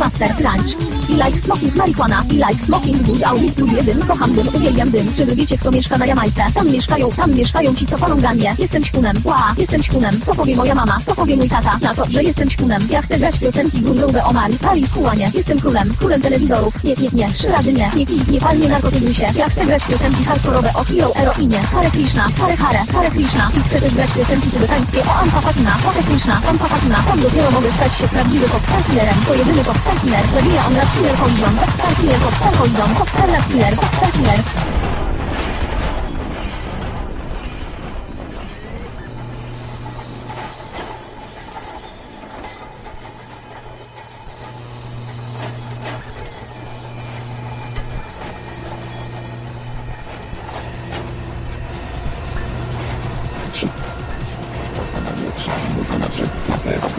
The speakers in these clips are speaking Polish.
Master Crunch. I like smoking marihuana, i like smoking good audit, lubię dym, kocham dym, uwielbiam dym. Czy wy wiecie kto mieszka na Jamajce? Tam mieszkają, tam mieszkają ci co palą ganie. Jestem śpunem, ła, jestem śpunem. Co powie moja mama, co powie mój tata? Na to, że jestem śpunem. Ja chcę grać piosenki grudnowe o Marii, Paris, Huanie. Jestem królem, królem telewizorów. Nie, nie, nie, trzy razy nie, nie pij, nie pal, się. Ja chcę grać piosenki hardkorowe o hero, eroinie, Hare Krishna, Hare Hare, Hare Krishna. I chcę też grać piosenki tybetańskie o Ampa Fatima, Hare Krishna, Ampa Fatima. Tam dopiero mogę stać się prawdziwy popstarkillerem. To jedyny popstarkiller, zabija on raz Killer Collision, Hopstar Killer, Hopstar Collision, Hopstar Killer, Hopstar Killer.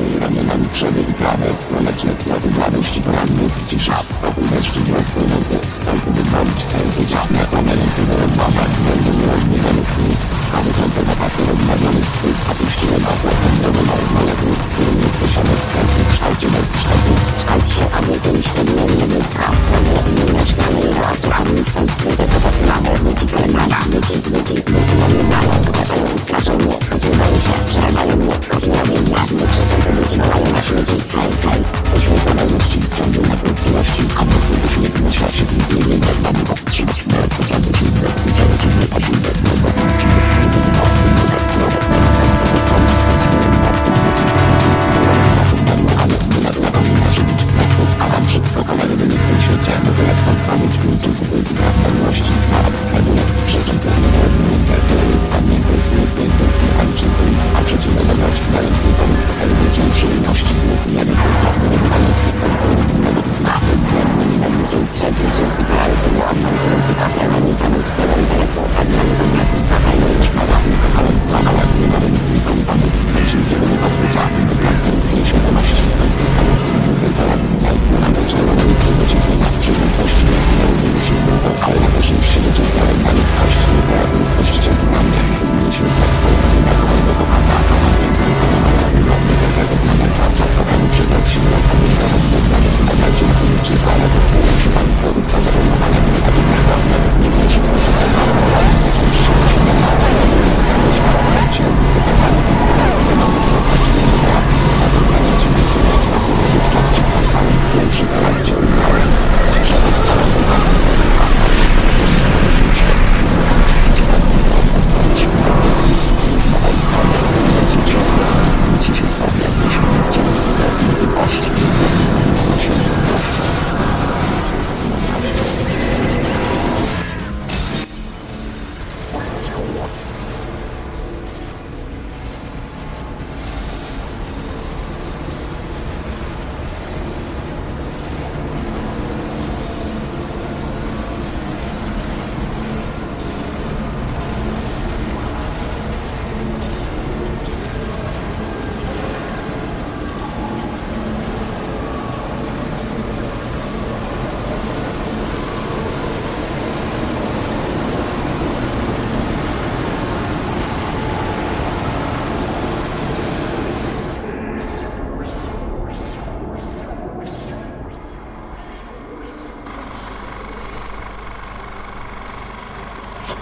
wspólnego na niczego i prawiec, lecz jest dla wybranych porannych, cisza, spokój deszczu i rozpłynięty, chcący wybronić swoje wydziałne, pomylicy do rozważań, będą rozmiewanych z nich, schody kąty na pasy rozmawiają.